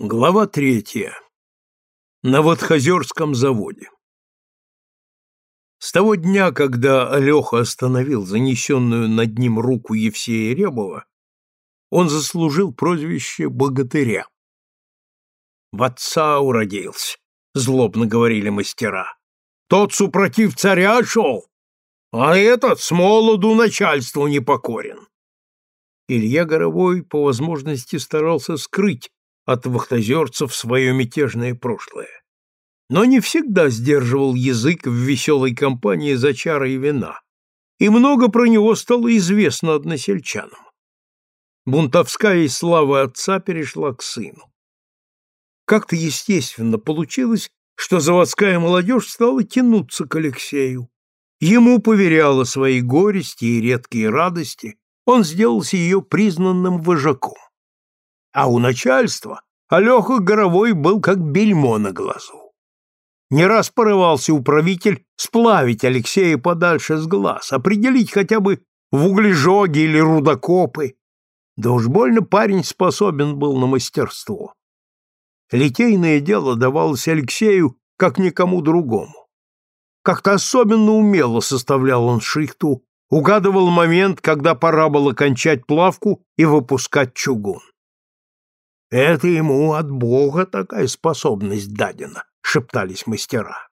Глава третья. На Водхозерском заводе. С того дня, когда Алеха остановил занесенную над ним руку Евсея Рябова, он заслужил прозвище «богатыря». «В отца уродился», — злобно говорили мастера. «Тот супротив царя шел, а этот с молоду начальству непокорен». Илья Горовой по возможности старался скрыть от вахтозерцев свое мятежное прошлое. Но не всегда сдерживал язык в веселой компании за чарой вина, и много про него стало известно односельчанам. Бунтовская слава отца перешла к сыну. Как-то естественно получилось, что заводская молодежь стала тянуться к Алексею. Ему поверяла свои горести и редкие радости, он сделался ее признанным вожаком. А у начальства Алеха Горовой был как бельмо на глазу. Не раз порывался управитель сплавить Алексея подальше с глаз, определить хотя бы в углежоги или рудокопы. Да уж больно парень способен был на мастерство. Литейное дело давалось Алексею как никому другому. Как-то особенно умело составлял он шихту, угадывал момент, когда пора было кончать плавку и выпускать чугун. Это ему от Бога такая способность дадена, шептались мастера.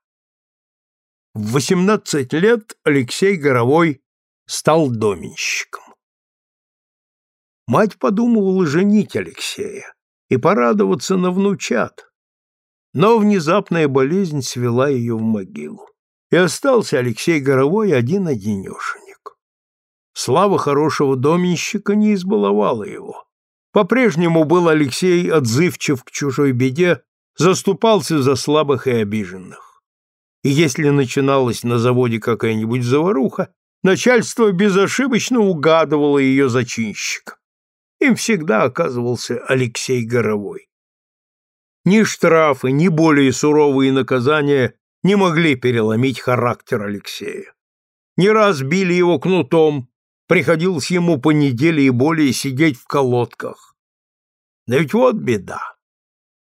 В восемнадцать лет Алексей Горовой стал доменщиком. Мать подумывала женить Алексея и порадоваться на внучат, но внезапная болезнь свела ее в могилу, и остался Алексей Горовой один-одинешенек. Слава хорошего доменщика не избаловала его. По-прежнему был Алексей отзывчив к чужой беде, заступался за слабых и обиженных. И если начиналась на заводе какая-нибудь заваруха, начальство безошибочно угадывало ее зачинщика. Им всегда оказывался Алексей Горовой. Ни штрафы, ни более суровые наказания не могли переломить характер Алексея. Не раз били его кнутом, приходилось ему по неделе и более сидеть в колодках. Да ведь вот беда.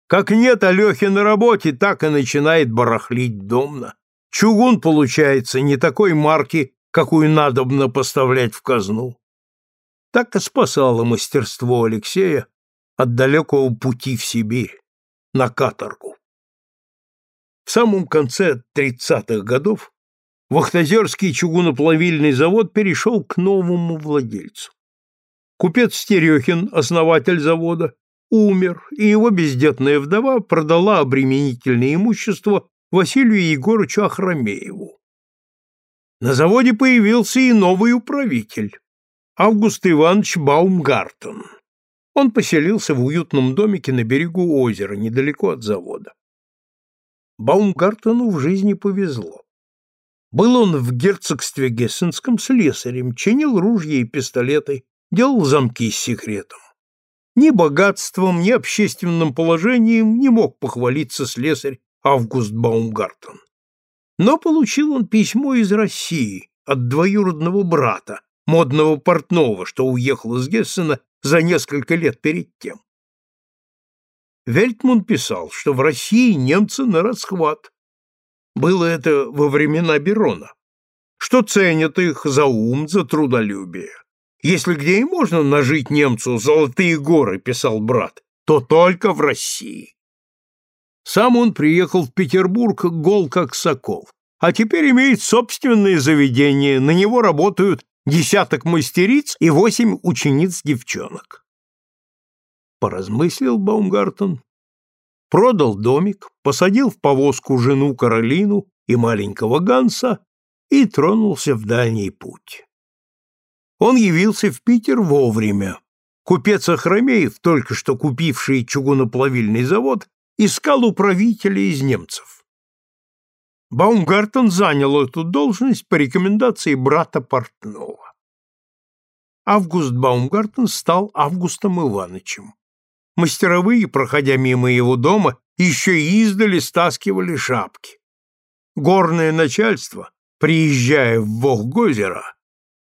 Как нет Алехи на работе, так и начинает барахлить домно. Чугун получается не такой марки, какую надобно поставлять в казну. Так и спасало мастерство Алексея от далекого пути в Сибирь, на каторгу. В самом конце тридцатых годов Вахтозерский чугуноплавильный завод перешел к новому владельцу. Купец Стерехин, основатель завода, умер, и его бездетная вдова продала обременительное имущество Василию Егорычу Ахрамееву. На заводе появился и новый управитель, Август Иванович Баумгартен. Он поселился в уютном домике на берегу озера, недалеко от завода. Баумгартену в жизни повезло. Был он в герцогстве Гессенском слесарем, чинил ружья и пистолеты, делал замки с секретом. Ни богатством, ни общественным положением не мог похвалиться слесарь Август Баумгартен. Но получил он письмо из России от двоюродного брата, модного портного, что уехал из Гессена за несколько лет перед тем. Вельтман писал, что в России немцы на расхват. Было это во времена Берона, что ценят их за ум, за трудолюбие. Если где и можно нажить немцу золотые горы, писал брат, то только в России. Сам он приехал в Петербург гол как сокол, а теперь имеет собственное заведение, на него работают десяток мастериц и восемь учениц-девчонок. Поразмыслил Баумгартен, продал домик, посадил в повозку жену Каролину и маленького Ганса и тронулся в дальний путь. Он явился в Питер вовремя. Купец Охромеев, только что купивший чугуноплавильный завод, искал управителя из немцев. Баумгартен занял эту должность по рекомендации брата Портнова. Август Баумгартен стал Августом Ивановичем. Мастеровые, проходя мимо его дома, еще и издали стаскивали шапки. Горное начальство, приезжая в Вохгозеро,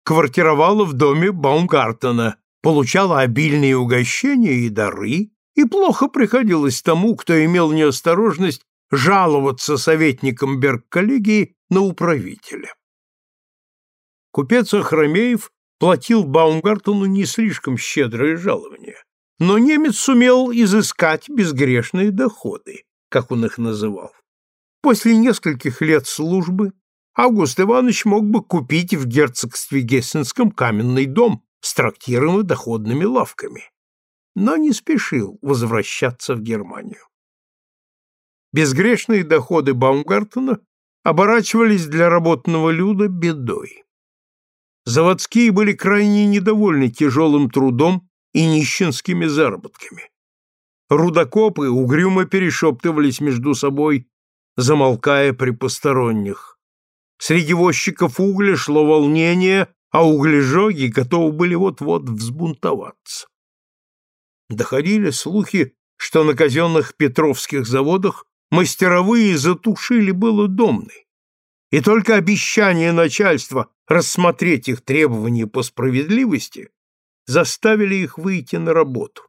квартировала в доме Баумгартена, получала обильные угощения и дары, и плохо приходилось тому, кто имел неосторожность жаловаться советникам Берг-коллегии на управителя. Купец Охромеев платил Баумгартену не слишком щедрое жалование, но немец сумел изыскать безгрешные доходы, как он их называл. После нескольких лет службы Август Иванович мог бы купить в герцогстве Гессенском каменный дом с трактиром и доходными лавками, но не спешил возвращаться в Германию. Безгрешные доходы Баумгартена оборачивались для работного люда бедой. Заводские были крайне недовольны тяжелым трудом и нищенскими заработками. Рудокопы угрюмо перешептывались между собой, замолкая при посторонних. Среди возчиков угля шло волнение, а углежоги готовы были вот-вот взбунтоваться. Доходили слухи, что на казенных петровских заводах мастеровые затушили было домны, и только обещание начальства рассмотреть их требования по справедливости заставили их выйти на работу.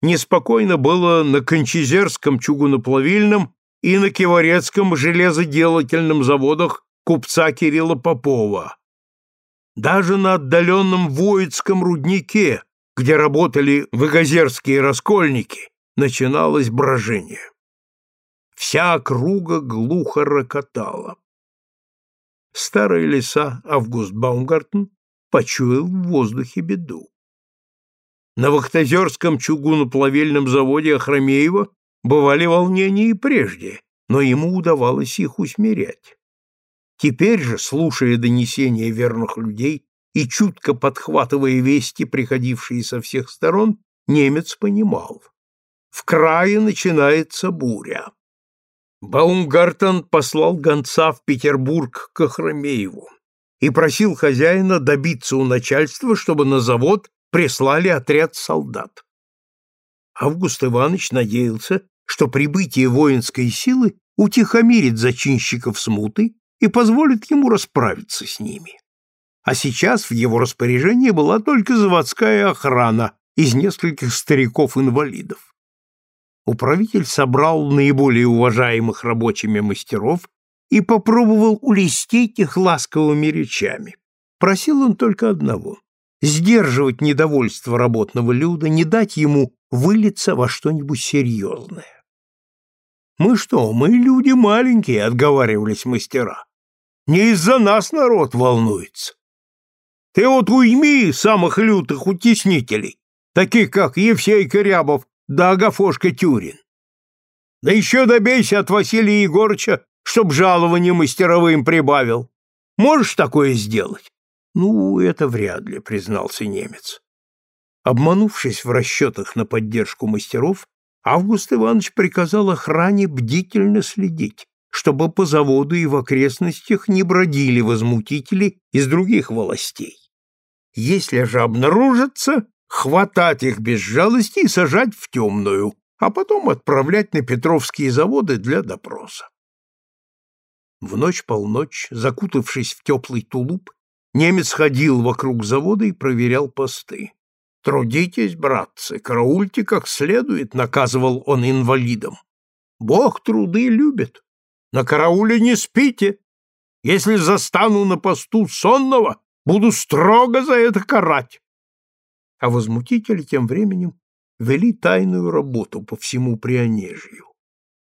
Неспокойно было на Кончезерском чугуноплавильном и на Киворецком железоделательном заводах купца Кирилла Попова. Даже на отдаленном Воицком руднике, где работали выгозерские раскольники, начиналось брожение. Вся округа глухо рокотала. Старые леса Август Баумгартен почуял в воздухе беду. На Вахтозерском чугуноплавильном заводе Охромеева бывали волнения и прежде, но ему удавалось их усмирять. Теперь же, слушая донесения верных людей и чутко подхватывая вести, приходившие со всех сторон, немец понимал. В крае начинается буря. Баумгартен послал гонца в Петербург к Охромееву и просил хозяина добиться у начальства, чтобы на завод прислали отряд солдат. Август Иванович надеялся, что прибытие воинской силы утихомирит зачинщиков смуты и позволит ему расправиться с ними. А сейчас в его распоряжении была только заводская охрана из нескольких стариков-инвалидов. Управитель собрал наиболее уважаемых рабочими мастеров и попробовал улестить их ласковыми речами. Просил он только одного — сдерживать недовольство работного люда, не дать ему вылиться во что-нибудь серьезное. «Мы что, мы люди маленькие», — отговаривались мастера. «Не из-за нас народ волнуется. Ты вот уйми самых лютых утеснителей, таких как Евсей Корябов да Агафошка Тюрин. Да еще добейся от Василия Егорыча, чтоб жалование мастеровым прибавил. Можешь такое сделать? Ну, это вряд ли, признался немец. Обманувшись в расчетах на поддержку мастеров, Август Иванович приказал охране бдительно следить, чтобы по заводу и в окрестностях не бродили возмутители из других властей. Если же обнаружатся, хватать их без жалости и сажать в темную, а потом отправлять на Петровские заводы для допроса. В ночь-полночь, закутавшись в теплый тулуп, немец ходил вокруг завода и проверял посты. «Трудитесь, братцы, караульте как следует», — наказывал он инвалидам. «Бог труды любит. На карауле не спите. Если застану на посту сонного, буду строго за это карать а возмутители тем временем вели тайную работу по всему Прионежью.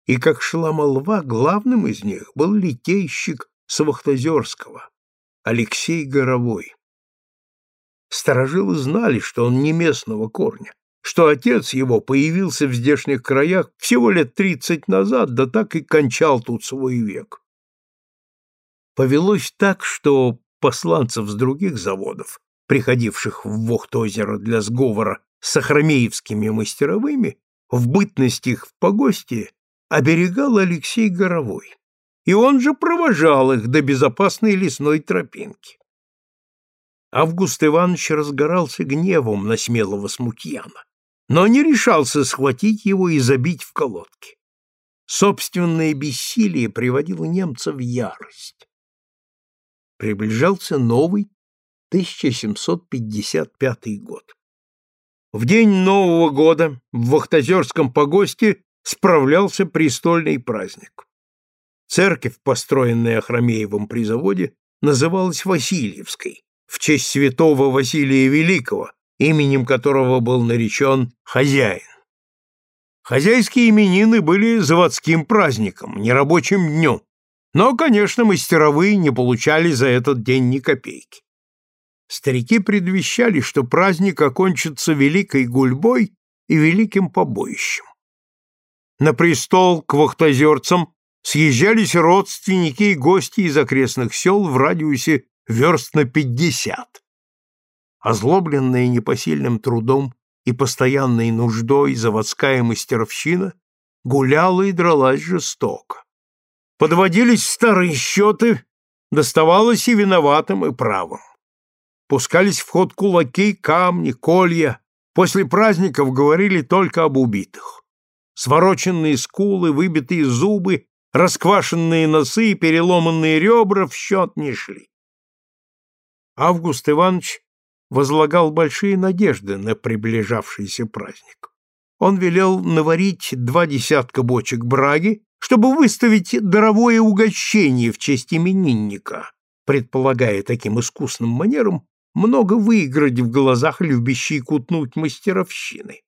И как шла молва, главным из них был литейщик Савахтозерского, Алексей Горовой. Старожилы знали, что он не местного корня, что отец его появился в здешних краях всего лет тридцать назад, да так и кончал тут свой век. Повелось так, что посланцев с других заводов приходивших в Вохт-озеро для сговора с охромеевскими мастеровыми, в бытность их в погосте оберегал Алексей Горовой, и он же провожал их до безопасной лесной тропинки. Август Иванович разгорался гневом на смелого смутьяна, но не решался схватить его и забить в колодки. Собственное бессилие приводило немца в ярость. Приближался новый 1755 год. В день Нового года в Вахтозерском погосте справлялся престольный праздник. Церковь, построенная Хромеевым при заводе, называлась Васильевской, в честь святого Василия Великого, именем которого был наречен хозяин. Хозяйские именины были заводским праздником, нерабочим днем, но, конечно, мастеровые не получали за этот день ни копейки. Старики предвещали, что праздник окончится великой гульбой и великим побоищем. На престол к вахтозерцам съезжались родственники и гости из окрестных сел в радиусе верст на пятьдесят. Озлобленная непосильным трудом и постоянной нуждой заводская мастеровщина гуляла и дралась жестоко. Подводились старые счеты, доставалось и виноватым, и правым. Пускались в ход кулаки, камни, колья. После праздников говорили только об убитых. Свороченные скулы, выбитые зубы, расквашенные носы и переломанные ребра в счет не шли. Август Иванович возлагал большие надежды на приближавшийся праздник. Он велел наварить два десятка бочек браги, чтобы выставить даровое угощение в честь именинника, предполагая таким искусным манером много выиграть в глазах любящей кутнуть мастеровщины.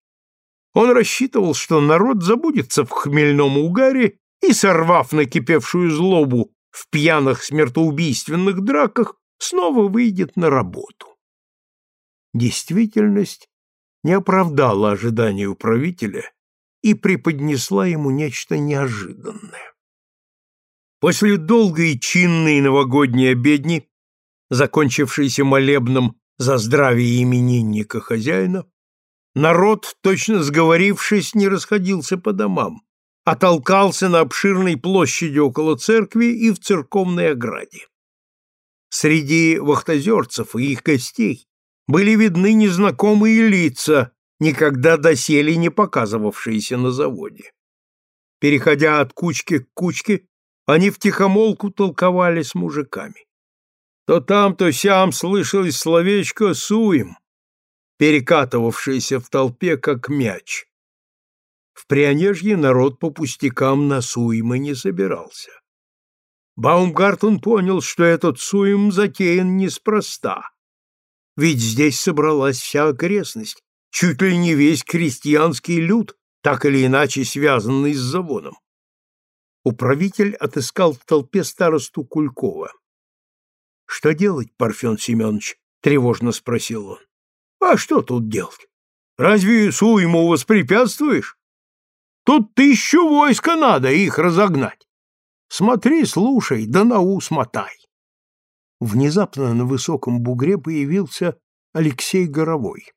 Он рассчитывал, что народ забудется в хмельном угаре и, сорвав накипевшую злобу в пьяных смертоубийственных драках, снова выйдет на работу. Действительность не оправдала ожидания управителя и преподнесла ему нечто неожиданное. После долгой чинной новогодней обедни, закончившейся молебном за здравие именинника хозяина, народ, точно сговорившись, не расходился по домам, а толкался на обширной площади около церкви и в церковной ограде. Среди вахтозерцев и их гостей были видны незнакомые лица, никогда доселе не показывавшиеся на заводе. Переходя от кучки к кучке, они втихомолку толковали с мужиками. То там, то сям слышалось словечко «суем», перекатывавшееся в толпе, как мяч. В Прионежье народ по пустякам на суемы не собирался. Баумгартен понял, что этот суем затеян неспроста. Ведь здесь собралась вся окрестность, чуть ли не весь крестьянский люд, так или иначе связанный с заводом. Управитель отыскал в толпе старосту Кулькова. — Что делать, Парфен Семенович? — тревожно спросил он. — А что тут делать? Разве суему воспрепятствуешь? Тут тысячу войска надо их разогнать. Смотри, слушай, да на ус мотай. Внезапно на высоком бугре появился Алексей Горовой.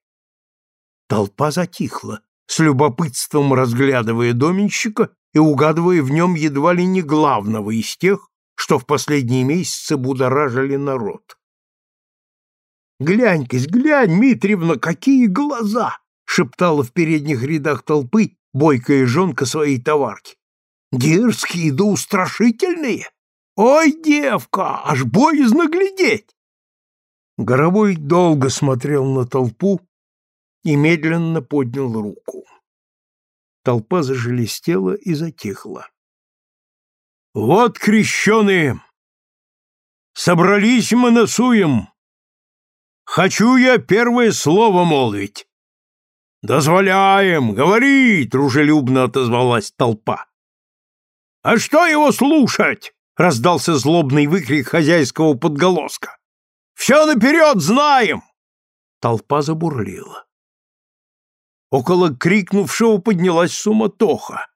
Толпа затихла, с любопытством разглядывая доменщика и угадывая в нем едва ли не главного из тех, что в последние месяцы будоражили народ. «Глянь-кась, глянь, Митриевна, какие глаза!» — шептала в передних рядах толпы бойкая жонка своей товарки. Дерзкие да устрашительные. Ой, девка, аж боязно глядеть. Горовой долго смотрел на толпу и медленно поднял руку. Толпа зашелестела и затихла. Вот крещеные! Собрались мы на суем. Хочу я первое слово молвить. «Дозволяем! Говори!» — дружелюбно отозвалась толпа. «А что его слушать?» — раздался злобный выкрик хозяйского подголоска. «Все наперед знаем!» Толпа забурлила. Около крикнувшего поднялась суматоха.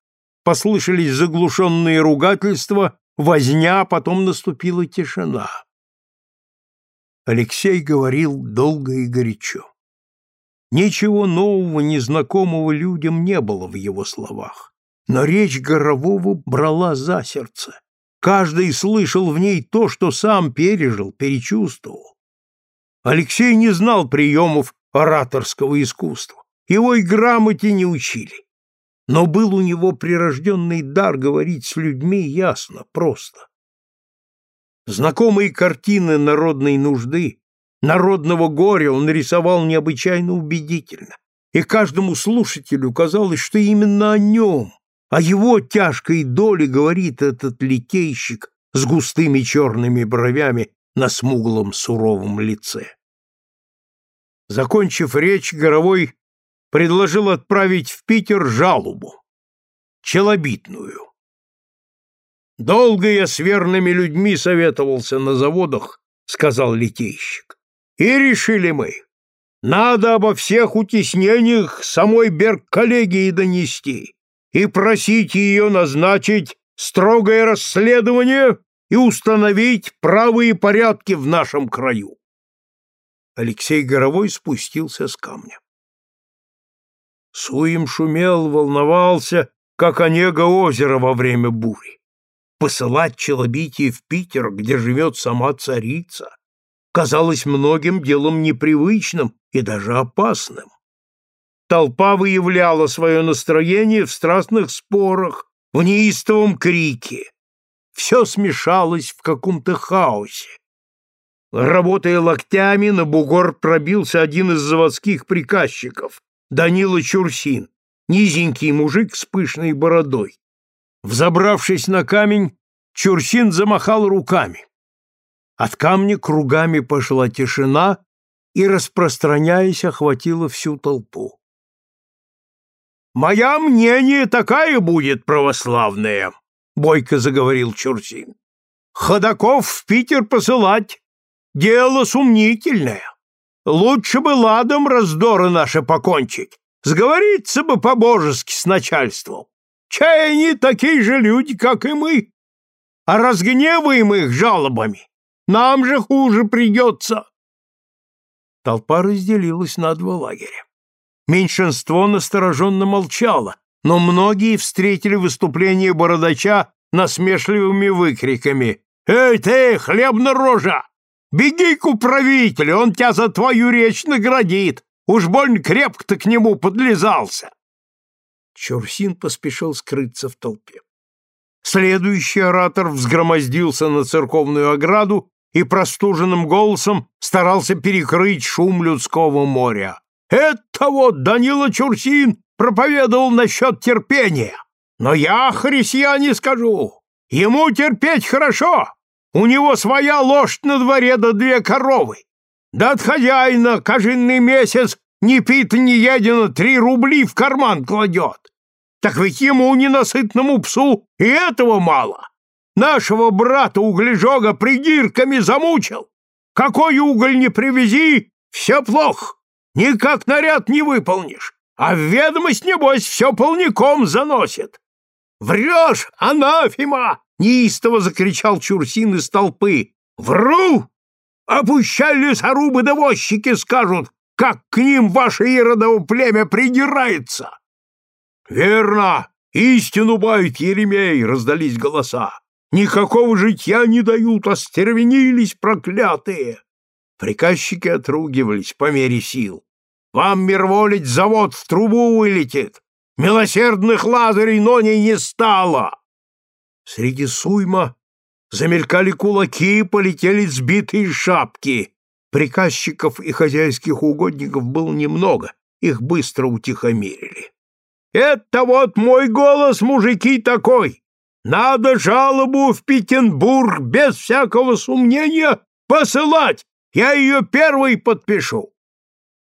Послышались заглушенные ругательства, возня, потом наступила тишина. Алексей говорил долго и горячо. Ничего нового, незнакомого людям не было в его словах. Но речь Горового брала за сердце. Каждый слышал в ней то, что сам пережил, перечувствовал. Алексей не знал приемов ораторского искусства. Его и грамоте не учили. Но был у него прирожденный дар говорить с людьми ясно, просто. Знакомые картины народной нужды, народного горя он рисовал необычайно убедительно, и каждому слушателю казалось, что именно о нем, о его тяжкой доле говорит этот литейщик с густыми черными бровями на смуглом суровом лице. Закончив речь, Горовой предложил отправить в Питер жалобу, челобитную. «Долго я с верными людьми советовался на заводах», — сказал литейщик. «И решили мы, надо обо всех утеснениях самой Берг-коллегии донести и просить ее назначить строгое расследование и установить правые порядки в нашем краю. Алексей Горовой спустился с камня. Суем шумел, волновался, как Онега озера во время бури. Посылать Челобитие в Питер, где живет сама царица, казалось многим делом непривычным и даже опасным. Толпа выявляла свое настроение в страстных спорах, в неистовом крике. Все смешалось в каком-то хаосе. Работая локтями, на бугор пробился один из заводских приказчиков, Данила Чурсин, низенький мужик с пышной бородой. Взобравшись на камень, Чурсин замахал руками. От камня кругами пошла тишина и, распространяясь, охватила всю толпу. «Моя мнение такая будет православная», — бойко заговорил Чурсин. «Ходаков в Питер посылать — дело сумнительное. Лучше бы ладом раздоры наши покончить, сговориться бы по-божески с начальством. Чай они такие же люди, как и мы, а разгневаем их жалобами. Нам же хуже придется. Толпа разделилась на два лагеря. Меньшинство настороженно молчало, но многие встретили выступление бородача насмешливыми выкриками. «Эй ты, хлебно-рожа! Беги к управителю, он тебя за твою речь наградит! Уж больно крепко ты к нему подлезался!» Чурсин поспешил скрыться в толпе. Следующий оратор взгромоздился на церковную ограду и простуженным голосом старался перекрыть шум людского моря. Это вот Данила Чурсин проповедовал насчет терпения. Но я, христиане, скажу, ему терпеть хорошо. У него своя лошадь на дворе да две коровы. Да от хозяина каждый месяц ни пит, ни едено три рубли в карман кладет. Так ведь ему, ненасытному псу, и этого мало. Нашего брата углежога придирками замучил. Какой уголь не привези, все плохо. Никак наряд не выполнишь, а в ведомость, небось, все полником заносит. Врешь, анафима! Неистово закричал Чурсин из толпы. Вру! А пущай лесорубы-довозчики скажут, как к ним ваше иродово племя придирается. Верно, истину бают, Еремей, раздались голоса. Никакого житья не дают, остервенились проклятые. Приказчики отругивались по мере сил. Вам, мирволить, завод в трубу вылетит. Милосердных лазарей ноне не стало. Среди суйма замелькали кулаки, полетели сбитые шапки. Приказчиков и хозяйских угодников было немного, их быстро утихомирили. «Это вот мой голос, мужики, такой! Надо жалобу в Петербург без всякого сомнения посылать! Я ее первый подпишу!»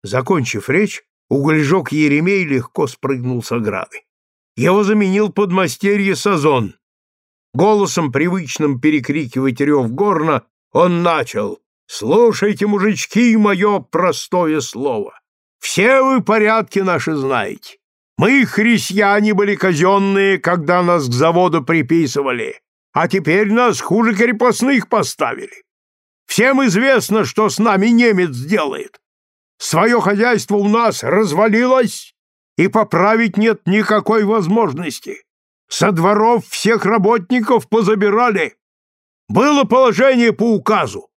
Закончив речь, угольжок Еремей легко спрыгнул с ограды. Его заменил подмастерье Сазон. Голосом, привычным перекрикивать рев горна, он начал «Слушайте, мужички, мое простое слово. Все вы порядки наши знаете. Мы, христиане, были казенные, когда нас к заводу приписывали, а теперь нас хуже крепостных поставили. Всем известно, что с нами немец делает. Свое хозяйство у нас развалилось, и поправить нет никакой возможности. Со дворов всех работников позабирали. Было положение по указу.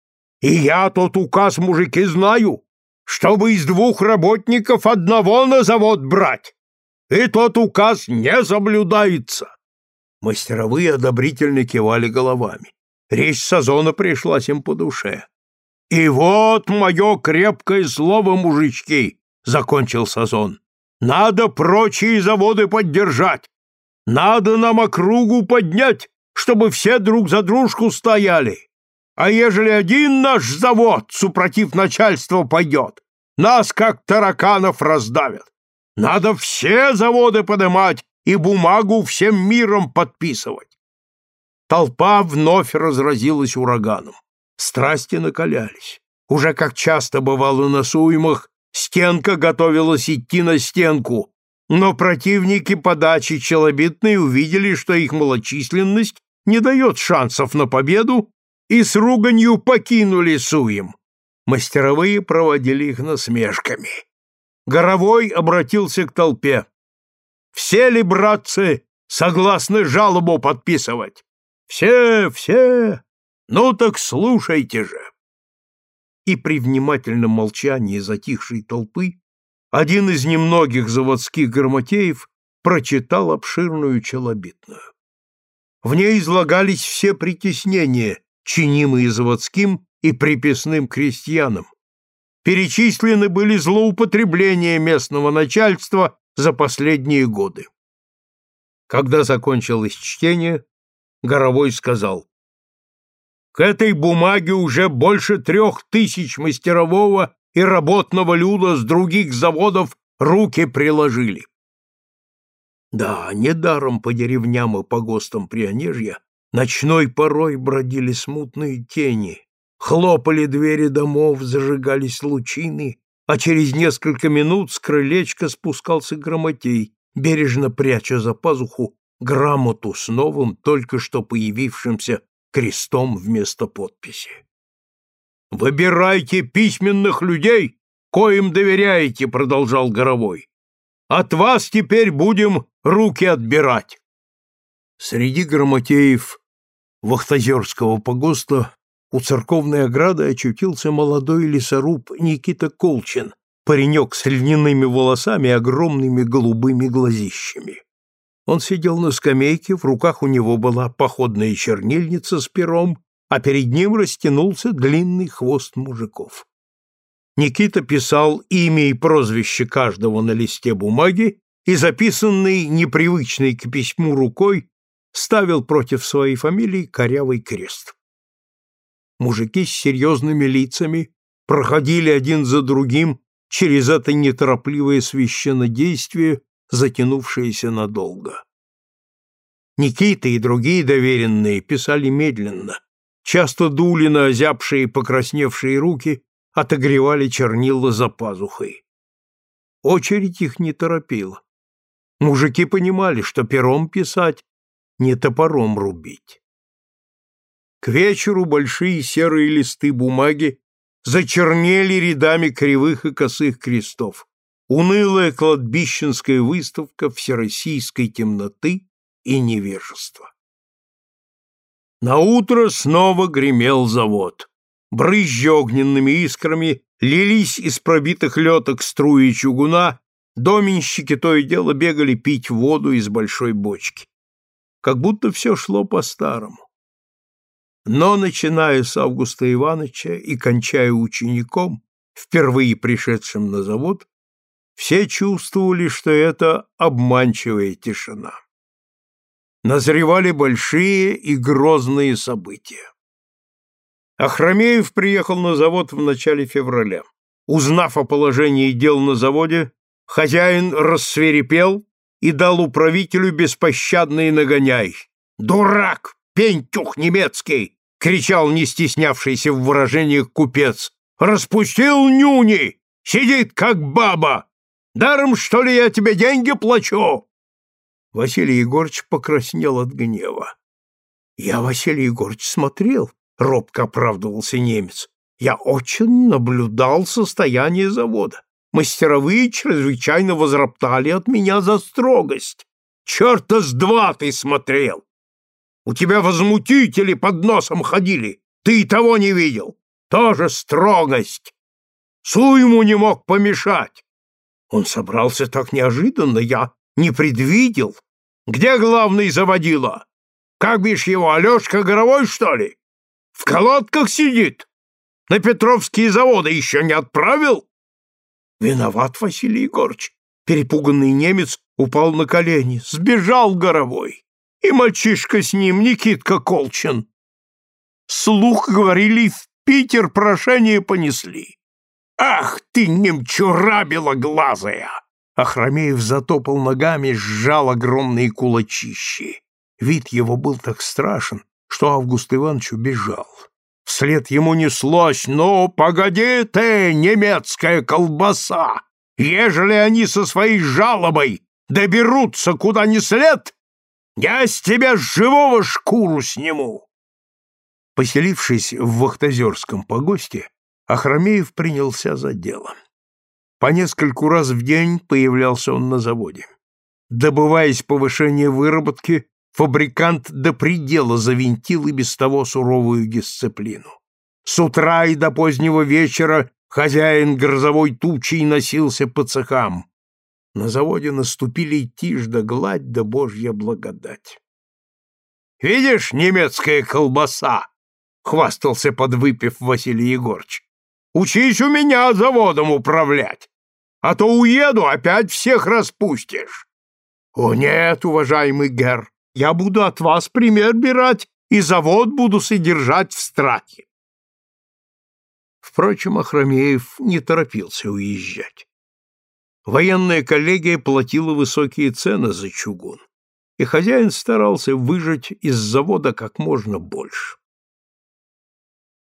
И я тот указ, мужики, знаю, чтобы из двух работников одного на завод брать. И тот указ не соблюдается. Мастеровые одобрительно кивали головами. Речь Сазона пришлась им по душе. «И вот мое крепкое слово, мужички!» — закончил Сазон. Надо прочие заводы поддержать. Надо нам округу поднять, чтобы все друг за дружку стояли. А ежели один наш завод, супротив начальства, пойдет, нас, как тараканов, раздавят. Надо все заводы поднимать и бумагу всем миром подписывать. Толпа вновь разразилась ураганом. Страсти накалялись. Уже как часто бывало на суймах, стенка готовилась идти на стенку, но противники подачи челобитной увидели, что их малочисленность не дает шансов на победу, и с руганью покинули суем. Мастеровые проводили их насмешками. Горовой обратился к толпе. «Все ли, братцы, согласны жалобу подписывать?» «Все, все! Ну так слушайте же!» И при внимательном молчании затихшей толпы один из немногих заводских грамотеев прочитал обширную челобитную. В ней излагались все притеснения, чинимые заводским и приписным крестьянам. Перечислены были злоупотребления местного начальства за последние годы. Когда закончилось чтение, Горовой сказал, «К этой бумаге уже больше трех тысяч мастерового и работного люда с других заводов руки приложили. Да, недаром по деревням и погостам Прионежья ночной порой бродили смутные тени, хлопали двери домов, зажигались лучины, а через несколько минут с крылечка спускался грамотей, бережно пряча за пазуху грамоту с новым, только что появившимся крестом вместо подписи. «Выбирайте письменных людей, коим доверяете», — продолжал Горовой. «От вас теперь будем руки отбирать». Среди грамотеев Вахтозерского погоста у церковной ограды очутился молодой лесоруб Никита Колчин, паренек с льняными волосами и огромными голубыми глазищами. Он сидел на скамейке, в руках у него была походная чернильница с пером, а перед ним растянулся длинный хвост мужиков. Никита писал имя и прозвище каждого на листе бумаги и записанный непривычной к письму рукой ставил против своей фамилии корявый крест. Мужики с серьезными лицами проходили один за другим через это неторопливое священнодействие, затянувшееся надолго. Никита и другие доверенные писали медленно, часто дули на озябшие покрасневшие руки, отогревали чернила за пазухой. Очередь их не торопила. Мужики понимали, что пером писать, не топором рубить. К вечеру большие серые листы бумаги зачернели рядами кривых и косых крестов. Унылая кладбищенская выставка всероссийской темноты и невежества. На утро снова гремел завод. Брызжи огненными искрами лились из пробитых леток струи чугуна, доменщики то и дело бегали пить воду из большой бочки. Как будто все шло по-старому. Но, начиная с Августа Ивановича и кончая учеником, впервые пришедшим на завод, все чувствовали, что это обманчивая тишина назревали большие и грозные события. Ахрамеев приехал на завод в начале февраля. Узнав о положении дел на заводе, хозяин рассверепел и дал управителю беспощадный нагоняй. «Дурак! Пентюх немецкий!» — кричал не стеснявшийся в выражениях купец. «Распустил нюни! Сидит, как баба! Даром, что ли, я тебе деньги плачу?» Василий Егорович покраснел от гнева. «Я, Василий Егорович, смотрел», — робко оправдывался немец. «Я очень наблюдал состояние завода. Мастеровые чрезвычайно возроптали от меня за строгость. Черта с два ты смотрел! У тебя возмутители под носом ходили, ты и того не видел. Тоже строгость. Суйму не мог помешать. Он собрался так неожиданно, я не предвидел. Где главный заводила? Как бишь его, Алешка Горовой, что ли? В колодках сидит? На Петровские заводы еще не отправил? Виноват, Василий Егорыч. Перепуганный немец упал на колени, сбежал горовой. И мальчишка с ним, Никитка Колчин. Слух, говорили, в Питер прошение понесли. Ах ты, немчура белоглазая! Охромеев затопал ногами, сжал огромные кулачищи. Вид его был так страшен, что Август Иванович убежал. Вслед ему неслось «Ну, погоди ты, немецкая колбаса! Ежели они со своей жалобой доберутся куда ни след, я с тебя живого шкуру сниму!» Поселившись в Вахтозерском погосте, Ахрамеев принялся за дело. По нескольку раз в день появлялся он на заводе. Добываясь повышения выработки, фабрикант до предела завинтил и без того суровую дисциплину. С утра и до позднего вечера хозяин грозовой тучей носился по цехам. На заводе наступили тишь да гладь да божья благодать. «Видишь, немецкая колбаса!» — хвастался, подвыпив Василий Егорыч. «Учись у меня заводом управлять, а то уеду, опять всех распустишь». «О нет, уважаемый гер, я буду от вас пример бирать и завод буду содержать в страхе». Впрочем, Ахрамеев не торопился уезжать. Военная коллегия платила высокие цены за чугун, и хозяин старался выжать из завода как можно больше.